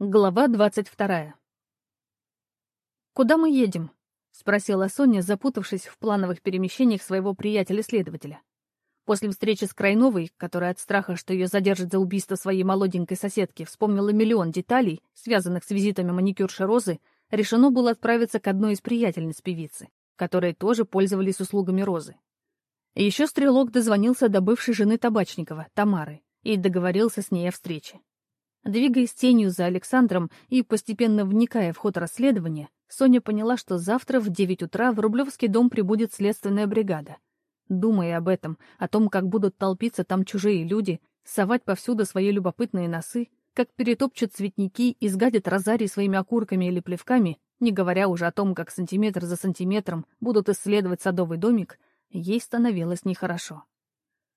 Глава двадцать вторая. «Куда мы едем?» — спросила Соня, запутавшись в плановых перемещениях своего приятеля-следователя. После встречи с Крайновой, которая от страха, что ее задержат за убийство своей молоденькой соседки, вспомнила миллион деталей, связанных с визитами маникюрши Розы, решено было отправиться к одной из приятельниц певицы, которые тоже пользовались услугами Розы. Еще Стрелок дозвонился до бывшей жены Табачникова, Тамары, и договорился с ней о встрече. Двигаясь тенью за Александром и постепенно вникая в ход расследования, Соня поняла, что завтра в 9 утра в Рублевский дом прибудет следственная бригада. Думая об этом, о том, как будут толпиться там чужие люди, совать повсюду свои любопытные носы, как перетопчут цветники и сгадят розарий своими окурками или плевками, не говоря уже о том, как сантиметр за сантиметром будут исследовать садовый домик, ей становилось нехорошо.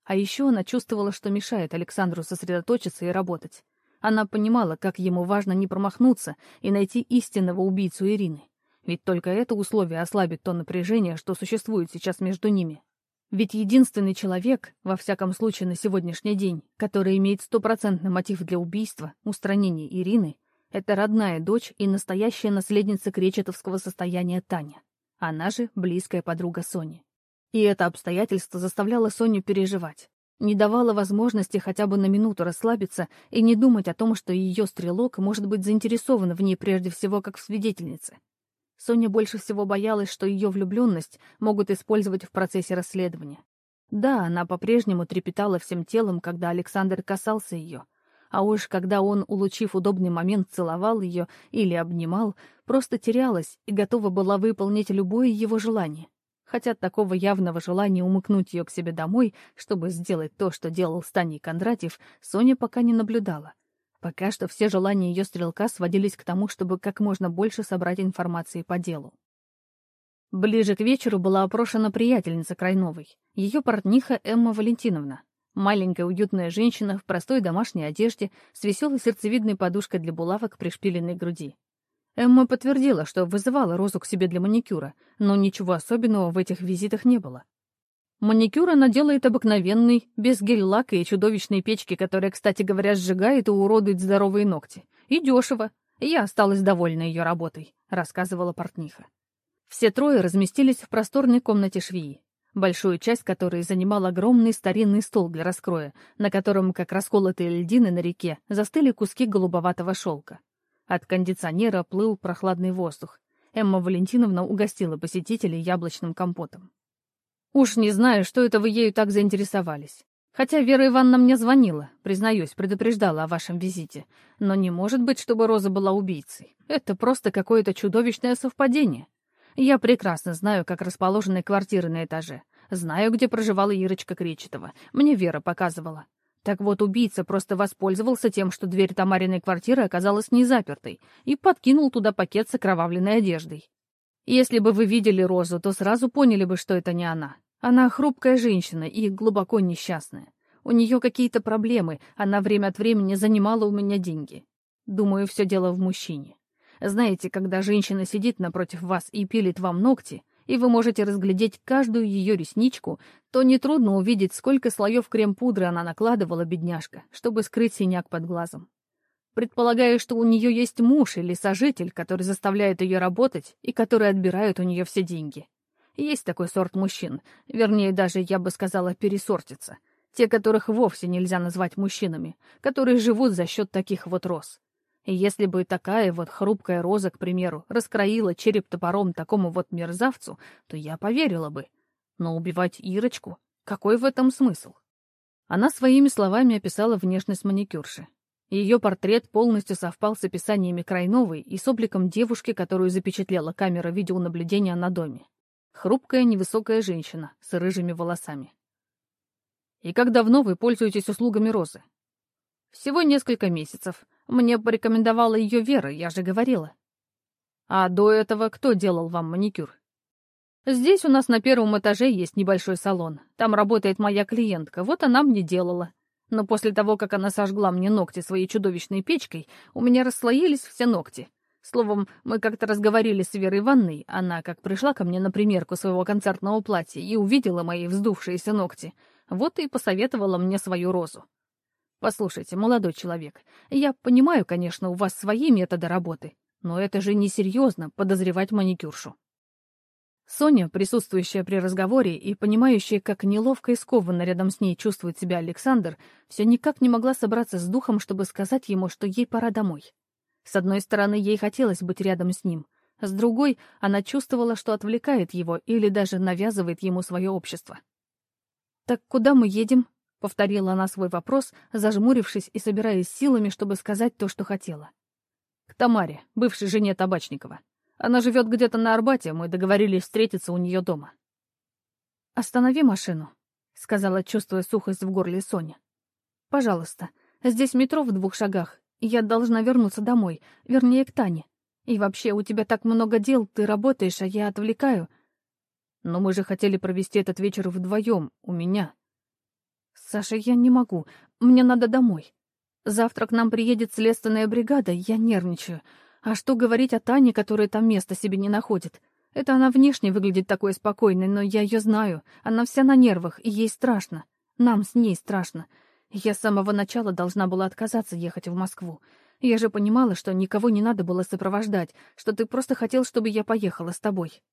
А еще она чувствовала, что мешает Александру сосредоточиться и работать. Она понимала, как ему важно не промахнуться и найти истинного убийцу Ирины. Ведь только это условие ослабит то напряжение, что существует сейчас между ними. Ведь единственный человек, во всяком случае на сегодняшний день, который имеет стопроцентный мотив для убийства, устранения Ирины, это родная дочь и настоящая наследница кречетовского состояния Таня. Она же близкая подруга Сони. И это обстоятельство заставляло Соню переживать не давала возможности хотя бы на минуту расслабиться и не думать о том, что ее стрелок может быть заинтересован в ней прежде всего как в свидетельнице. Соня больше всего боялась, что ее влюбленность могут использовать в процессе расследования. Да, она по-прежнему трепетала всем телом, когда Александр касался ее, а уж когда он, улучив удобный момент, целовал ее или обнимал, просто терялась и готова была выполнить любое его желание хотя такого явного желания умыкнуть ее к себе домой, чтобы сделать то, что делал Станей Кондратьев, Соня пока не наблюдала. Пока что все желания ее стрелка сводились к тому, чтобы как можно больше собрать информации по делу. Ближе к вечеру была опрошена приятельница Крайновой, ее портниха Эмма Валентиновна. Маленькая уютная женщина в простой домашней одежде с веселой сердцевидной подушкой для булавок, пришпиленной груди. Эмма подтвердила, что вызывала Розу к себе для маникюра, но ничего особенного в этих визитах не было. Маникюр она делает обыкновенный, без гель-лака и чудовищной печки, которая, кстати говоря, сжигает и уродует здоровые ногти. И дешево. Я осталась довольна ее работой, рассказывала портниха. Все трое разместились в просторной комнате швеи, большую часть которой занимал огромный старинный стол для раскроя, на котором, как расколотые льдины на реке, застыли куски голубоватого шелка. От кондиционера плыл прохладный воздух. Эмма Валентиновна угостила посетителей яблочным компотом. «Уж не знаю, что это вы ею так заинтересовались. Хотя Вера Ивановна мне звонила, признаюсь, предупреждала о вашем визите. Но не может быть, чтобы Роза была убийцей. Это просто какое-то чудовищное совпадение. Я прекрасно знаю, как расположены квартиры на этаже. Знаю, где проживала Ирочка Кречетова. Мне Вера показывала. Так вот, убийца просто воспользовался тем, что дверь Тамариной квартиры оказалась не запертой, и подкинул туда пакет с окровавленной одеждой. Если бы вы видели Розу, то сразу поняли бы, что это не она. Она хрупкая женщина и глубоко несчастная. У нее какие-то проблемы, она время от времени занимала у меня деньги. Думаю, все дело в мужчине. Знаете, когда женщина сидит напротив вас и пилит вам ногти, и вы можете разглядеть каждую ее ресничку, то нетрудно увидеть, сколько слоев крем-пудры она накладывала, бедняжка, чтобы скрыть синяк под глазом. Предполагаю, что у нее есть муж или сожитель, который заставляет ее работать и который отбирает у нее все деньги. Есть такой сорт мужчин, вернее, даже, я бы сказала, пересортица. Те, которых вовсе нельзя назвать мужчинами, которые живут за счет таких вот роз. Если бы такая вот хрупкая роза, к примеру, раскроила череп топором такому вот мерзавцу, то я поверила бы. Но убивать Ирочку? Какой в этом смысл? Она своими словами описала внешность маникюрши. Ее портрет полностью совпал с описаниями Крайновой и с обликом девушки, которую запечатлела камера видеонаблюдения на доме. Хрупкая, невысокая женщина с рыжими волосами. «И как давно вы пользуетесь услугами Розы?» «Всего несколько месяцев. Мне порекомендовала ее Вера, я же говорила. А до этого кто делал вам маникюр? Здесь у нас на первом этаже есть небольшой салон. Там работает моя клиентка, вот она мне делала. Но после того, как она сожгла мне ногти своей чудовищной печкой, у меня расслоились все ногти. Словом, мы как-то разговорили с Верой Ивановной, она как пришла ко мне на примерку своего концертного платья и увидела мои вздувшиеся ногти, вот и посоветовала мне свою розу. Послушайте, молодой человек, я понимаю, конечно, у вас свои методы работы, но это же несерьезно подозревать маникюршу. Соня, присутствующая при разговоре и понимающая, как неловко и скованно рядом с ней чувствует себя Александр, все никак не могла собраться с духом, чтобы сказать ему, что ей пора домой. С одной стороны, ей хотелось быть рядом с ним, с другой, она чувствовала, что отвлекает его или даже навязывает ему свое общество. «Так куда мы едем?» — повторила она свой вопрос, зажмурившись и собираясь силами, чтобы сказать то, что хотела. «К Тамаре, бывшей жене Табачникова. Она живет где-то на Арбате, мы договорились встретиться у нее дома». «Останови машину», — сказала, чувствуя сухость в горле Соня. «Пожалуйста, здесь метро в двух шагах, я должна вернуться домой, вернее, к Тане. И вообще, у тебя так много дел, ты работаешь, а я отвлекаю. Но мы же хотели провести этот вечер вдвоем, у меня. Саша, я не могу. Мне надо домой. Завтра к нам приедет следственная бригада, я нервничаю. А что говорить о Тане, которая там места себе не находит? Это она внешне выглядит такой спокойной, но я ее знаю. Она вся на нервах, и ей страшно. Нам с ней страшно. Я с самого начала должна была отказаться ехать в Москву. Я же понимала, что никого не надо было сопровождать, что ты просто хотел, чтобы я поехала с тобой.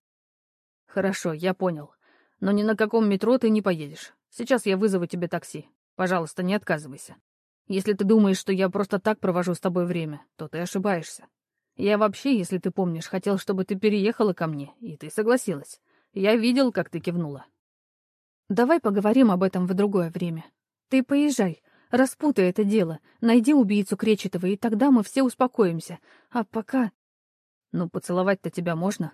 Хорошо, я понял. Но ни на каком метро ты не поедешь. Сейчас я вызову тебе такси. Пожалуйста, не отказывайся. Если ты думаешь, что я просто так провожу с тобой время, то ты ошибаешься. Я вообще, если ты помнишь, хотел, чтобы ты переехала ко мне, и ты согласилась. Я видел, как ты кивнула. Давай поговорим об этом в другое время. Ты поезжай, Распутай это дело, найди убийцу Кречетова, и тогда мы все успокоимся. А пока... Ну, поцеловать-то тебя можно?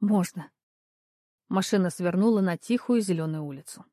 Можно. Машина свернула на тихую зеленую улицу.